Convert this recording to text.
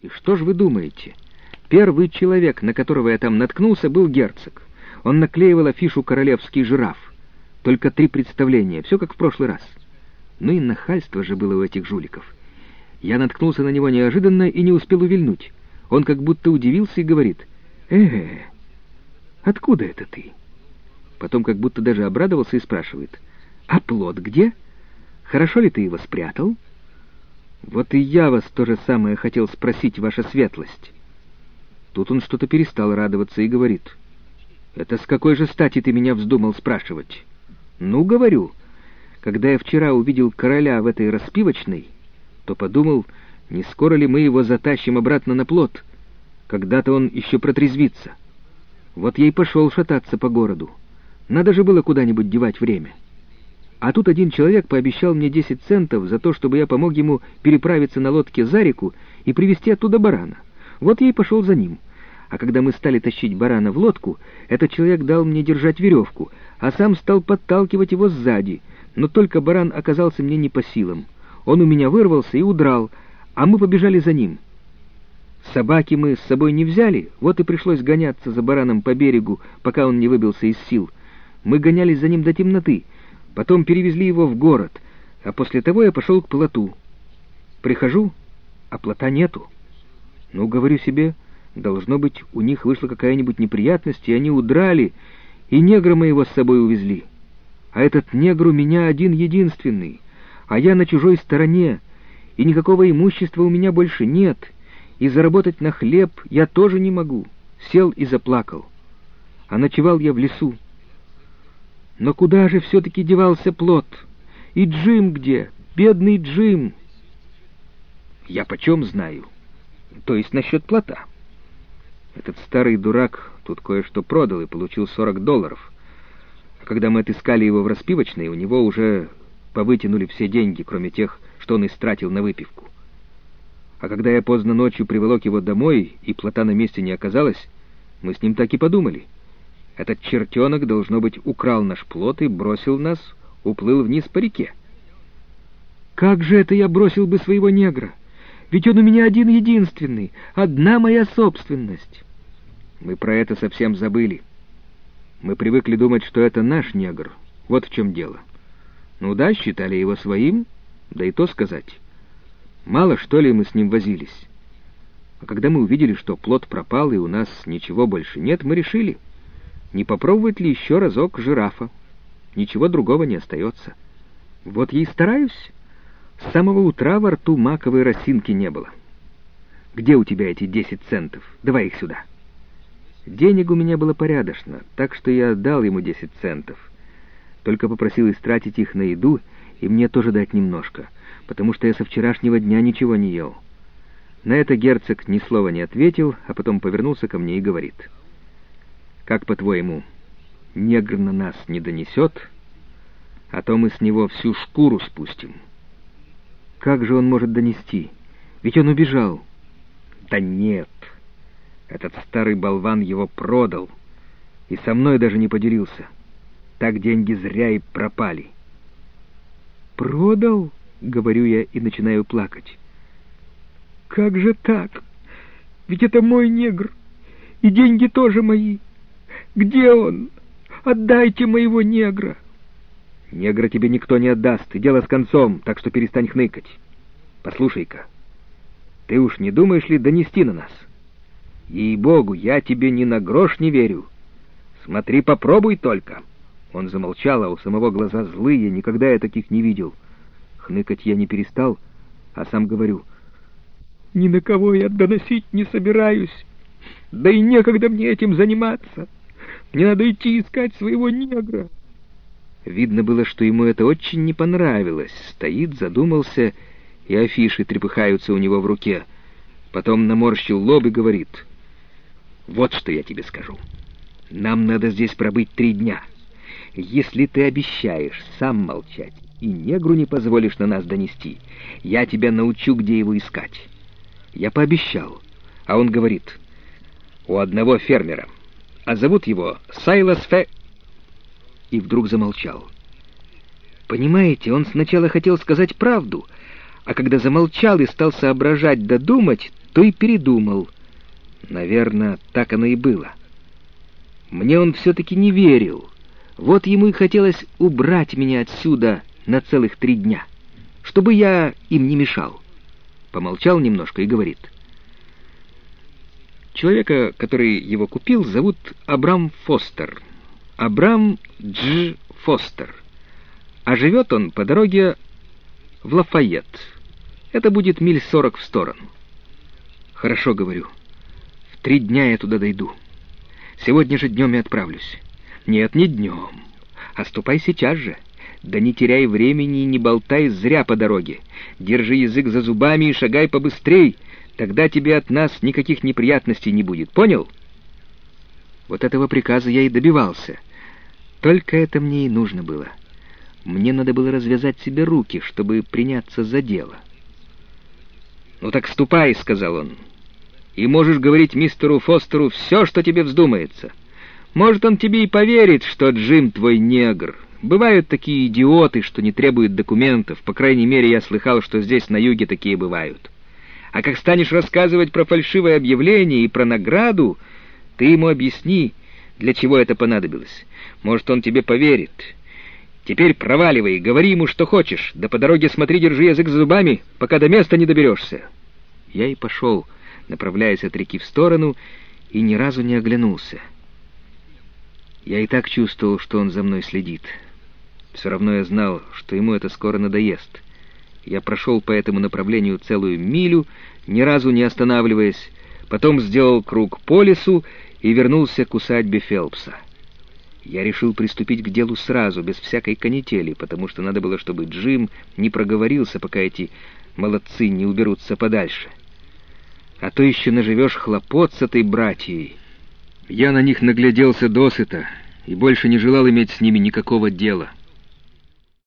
И что ж вы думаете? Первый человек, на которого я там наткнулся, был герцог. Он наклеивал афишу «Королевский жираф». Только три представления, все как в прошлый раз. Ну и нахальство же было у этих жуликов. Я наткнулся на него неожиданно и не успел увильнуть. Он как будто удивился и говорит, «Э, откуда это ты?» Потом как будто даже обрадовался и спрашивает, «А плод где? Хорошо ли ты его спрятал?» «Вот и я вас то же самое хотел спросить, ваша светлость». Тут он что-то перестал радоваться и говорит, «Это с какой же стати ты меня вздумал спрашивать?» «Ну, говорю, когда я вчера увидел короля в этой распивочной, то подумал, не скоро ли мы его затащим обратно на плот. Когда-то он еще протрезвится. Вот я и пошел шататься по городу. Надо же было куда-нибудь девать время. А тут один человек пообещал мне 10 центов за то, чтобы я помог ему переправиться на лодке за реку и привезти оттуда барана. Вот я и пошел за ним. А когда мы стали тащить барана в лодку, этот человек дал мне держать веревку, а сам стал подталкивать его сзади, но только баран оказался мне не по силам. Он у меня вырвался и удрал, а мы побежали за ним. Собаки мы с собой не взяли, вот и пришлось гоняться за бараном по берегу, пока он не выбился из сил. Мы гонялись за ним до темноты, потом перевезли его в город, а после того я пошел к плоту. Прихожу, а плота нету. Ну, говорю себе, должно быть, у них вышла какая-нибудь неприятность, и они удрали, и негра моего с собой увезли. А этот негр у меня один-единственный а я на чужой стороне, и никакого имущества у меня больше нет, и заработать на хлеб я тоже не могу. Сел и заплакал. А ночевал я в лесу. Но куда же все-таки девался плод? И Джим где? Бедный Джим! Я почем знаю? То есть насчет плота. Этот старый дурак тут кое-что продал и получил сорок долларов. А когда мы отыскали его в распивочной, у него уже повытянули все деньги, кроме тех, что он истратил на выпивку. А когда я поздно ночью приволок его домой, и плота на месте не оказалось, мы с ним так и подумали. Этот чертенок, должно быть, украл наш плот и бросил нас, уплыл вниз по реке. Как же это я бросил бы своего негра? Ведь он у меня один-единственный, одна моя собственность. Мы про это совсем забыли. Мы привыкли думать, что это наш негр. Вот в чем дело. Ну да, считали его своим, да и то сказать. Мало что ли мы с ним возились. А когда мы увидели, что плод пропал и у нас ничего больше нет, мы решили, не попробовать ли еще разок жирафа. Ничего другого не остается. Вот я и стараюсь. С самого утра во рту маковой росинки не было. Где у тебя эти десять центов? Давай их сюда. Денег у меня было порядочно, так что я дал ему десять центов только попросил истратить их на еду и мне тоже дать немножко, потому что я со вчерашнего дня ничего не ел. На это герцог ни слова не ответил, а потом повернулся ко мне и говорит. «Как, по-твоему, негр на нас не донесет, а то мы с него всю шкуру спустим?» «Как же он может донести? Ведь он убежал». «Да нет, этот старый болван его продал и со мной даже не поделился». Так деньги зря и пропали. «Продал?» — говорю я и начинаю плакать. «Как же так? Ведь это мой негр, и деньги тоже мои. Где он? Отдайте моего негра!» «Негра тебе никто не отдаст, и дело с концом, так что перестань хныкать. Послушай-ка, ты уж не думаешь ли донести на нас? Ей-богу, я тебе ни на грош не верю. Смотри, попробуй только». Он замолчал, а у самого глаза злые, никогда я таких не видел. Хныкать я не перестал, а сам говорю, «Ни на кого я доносить не собираюсь, да и некогда мне этим заниматься. Мне надо идти искать своего негра». Видно было, что ему это очень не понравилось. Стоит, задумался, и афиши трепыхаются у него в руке. Потом наморщил лоб и говорит, «Вот что я тебе скажу. Нам надо здесь пробыть три дня». Если ты обещаешь сам молчать и негру не позволишь на нас донести, я тебя научу, где его искать. Я пообещал, а он говорит, у одного фермера, а зовут его Сайлас Фе... И вдруг замолчал. Понимаете, он сначала хотел сказать правду, а когда замолчал и стал соображать, додумать, то и передумал. Наверное, так оно и было. Мне он все-таки не верил. Вот ему и хотелось убрать меня отсюда на целых три дня, чтобы я им не мешал. Помолчал немножко и говорит. Человека, который его купил, зовут Абрам Фостер. Абрам Дж. Фостер. А живет он по дороге в Лафайет. Это будет миль сорок в сторону. Хорошо, говорю. В три дня я туда дойду. Сегодня же днем и отправлюсь. Нет, не днем. А сейчас же. Да не теряй времени и не болтай зря по дороге. Держи язык за зубами и шагай побыстрей. Тогда тебе от нас никаких неприятностей не будет. Понял? Вот этого приказа я и добивался. Только это мне и нужно было. Мне надо было развязать себе руки, чтобы приняться за дело. «Ну так ступай», — сказал он, — «и можешь говорить мистеру Фостеру все, что тебе вздумается. Может, он тебе и поверит, что Джим твой негр. Бывают такие идиоты, что не требуют документов. По крайней мере, я слыхал, что здесь на юге такие бывают. А как станешь рассказывать про фальшивое объявление и про награду, ты ему объясни, для чего это понадобилось. Может, он тебе поверит». Теперь проваливай, говори ему, что хочешь, да по дороге смотри, держи язык за зубами, пока до места не доберешься. Я и пошел, направляясь от реки в сторону, и ни разу не оглянулся. Я и так чувствовал, что он за мной следит. Все равно я знал, что ему это скоро надоест. Я прошел по этому направлению целую милю, ни разу не останавливаясь, потом сделал круг по лесу и вернулся к усадьбе Фелпса. Я решил приступить к делу сразу, без всякой канители, потому что надо было, чтобы Джим не проговорился, пока эти молодцы не уберутся подальше. А то еще наживешь хлопот с этой братьей. Я на них нагляделся досыта и больше не желал иметь с ними никакого дела.